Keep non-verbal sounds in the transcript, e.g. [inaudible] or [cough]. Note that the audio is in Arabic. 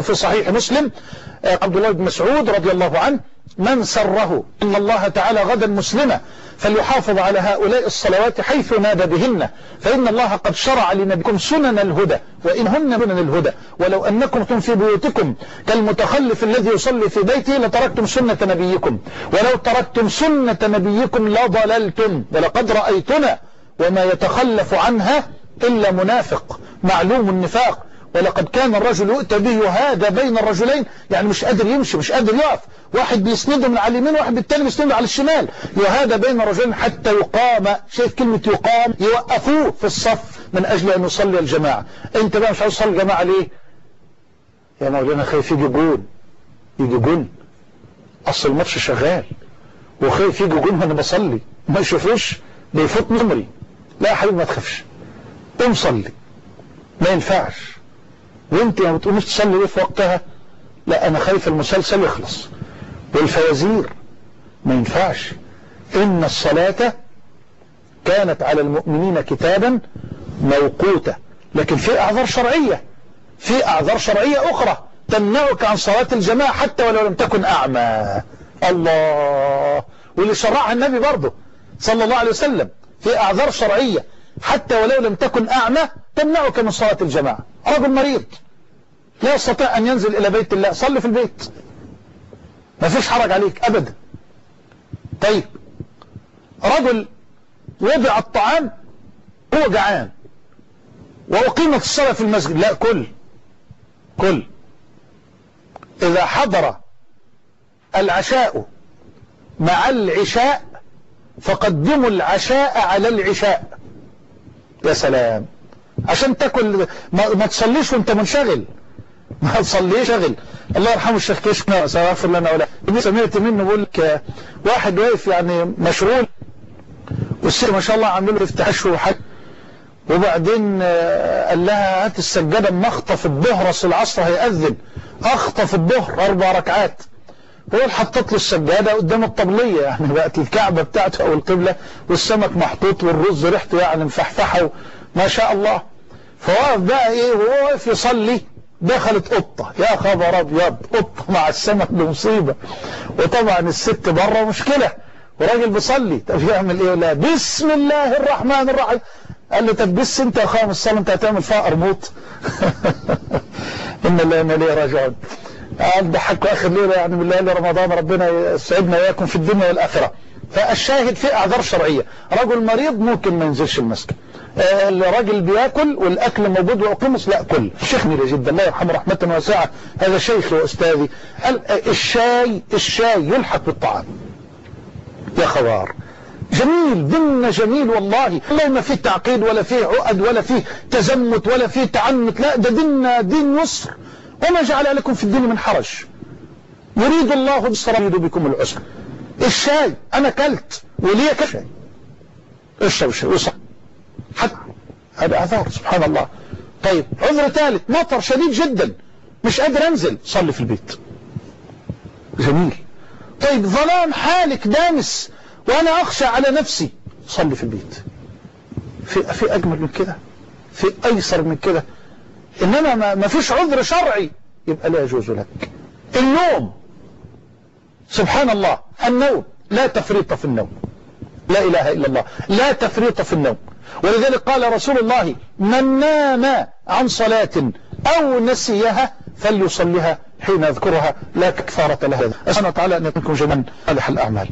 وفي صحيح مسلم عبد الله بن مسعود رضي الله عنه من سره إن الله تعالى غدا مسلمة فليحافظ على هؤلاء الصلوات حيث نادى بهن فإن الله قد شرع لنبيكم سنن الهدى وإنهن سنن الهدى ولو أنكم كنتم في بيوتكم كالمتخلف الذي يصلي في بيته لتركتم سنة نبيكم ولو تركتم سنة نبيكم لضللتم ولقد رأيتنا وما يتخلف عنها إلا منافق معلوم النفاق. ولقد كان الرجل يؤتى به يهادى بين الرجلين يعني مش قادر يمشي مش قادر يقف. واحد بيسنده من على اليمين واحد بالتالي بيسنده على الشمال. يهادى بين الرجلين حتى يقام شايف كلمة يقام؟ يوقفوه في الصف من أجل أن يصلي الجماعة. أنت بقى مش عاوز تصلي الجماعة ليه؟ يا مولانا خايف يجي جون. يجي جون. أصل الماتش شغال. وخايف يجي جون وأنا بصلي. ما يشوفوش. بيفوت نمري لا يا حبيبي ما تخافش. قوم صلي. ما ينفعش. وانت ما بتقومش تصلي ليه في وقتها؟ لا أنا خايف المسلسل يخلص. والفوازير ما ينفعش. إن الصلاة كانت على المؤمنين كتابا موقوتا لكن في أعذار شرعية. في أعذار شرعية أخرى تمنعك عن صلاة الجماعة حتى ولو لم تكن أعمى. الله! واللي شرعها النبي برضه صلى الله عليه وسلم. في أعذار شرعية حتى ولو لم تكن أعمى تمنعك من صلاة الجماعة. رجل مريض لا يستطيع أن ينزل إلى بيت الله. صلي في البيت. ما فيش حرج عليك أبدا. طيب. رجل وضع الطعام هو جعان. وأقيمت الصلاة في المسجد. لا كل. كل. إذا حضر العشاء مع العشاء فقدموا العشاء على العشاء. يا سلام. عشان تاكل ما, ما تصليش وانت منشغل. [laughs] ما تصليش شغل الله يرحمه الشيخ كشنا سيغفر لنا ولا. سمعت منه بقول لك واحد واقف يعني مشغول والست ما شاء الله عامل له افتحاش وحاجه وبعدين قال لها هات السجادة اما اخطف الظهر أصل العصر هيأذن. اخطف الظهر أربع ركعات. هو حطت له السجادة قدام الطبلية يعني بقت الكعبة بتاعته أو القبلة والسمك محطوط والرز ريحته يعني مفحفحة ما شاء الله. فوقف بقى إيه؟ وهو واقف يصلي. دخلت قطة. يا خبر أبيض. قطة مع السمك بمصيبة. وطبعا الست بره مشكلة. وراجل بيصلي. طب يعمل إيه؟ لا. بسم الله الرحمن الرحيم. قال له طب بس أنت يا خامس الصلاة أنت هتعمل فيها قرموط [laughs] إن الله أنا ليه راجعون. قال ضحكوا آخر ليلة يعني من ليالي رمضان ربنا يسعدنا وياكم في الدنيا والآخرة. فالشاهد في أعذار شرعية. رجل مريض ممكن ما ينزلش المسجد. الراجل بياكل والأكل موجود واقمص لا كل. الشيخ ميري جدا الله يرحمه رحمة واسعة. هذا شيخي وأستاذي. الشاي الشاي يلحق بالطعام. يا خوار. جميل ديننا جميل والله. والله ما فيه تعقيد ولا فيه عقد ولا فيه تزمت ولا فيه تعنت. لا ده ديننا دين يسر وما جعل لكم في الدين من حرج. يريد الله بالصلاة يريد بكم العسر. الشاي أنا كلت وليه كشاي. اشرب الشاي وصح حتى هذا اعذار سبحان الله. طيب عذر ثالث مطر شديد جدا. مش قادر أنزل. صلي في البيت. جميل. طيب ظلام حالك دامس وأنا أخشى على نفسي. صلي في البيت. في في أجمل من كده؟ في أيسر من كده؟ إنما ما, ما فيش عذر شرعي. يبقى لا يجوز لك. النوم. سبحان الله. النوم. لا تفريط في النوم. لا إله إلا الله. لا تفريط في النوم. ولذلك قال رسول الله من نام عن صلاة أو نسيها فليصليها حين يذكرها. لا كفارة لها. أسأل الله تعالى أن يكون جميعا صالح الأعمال.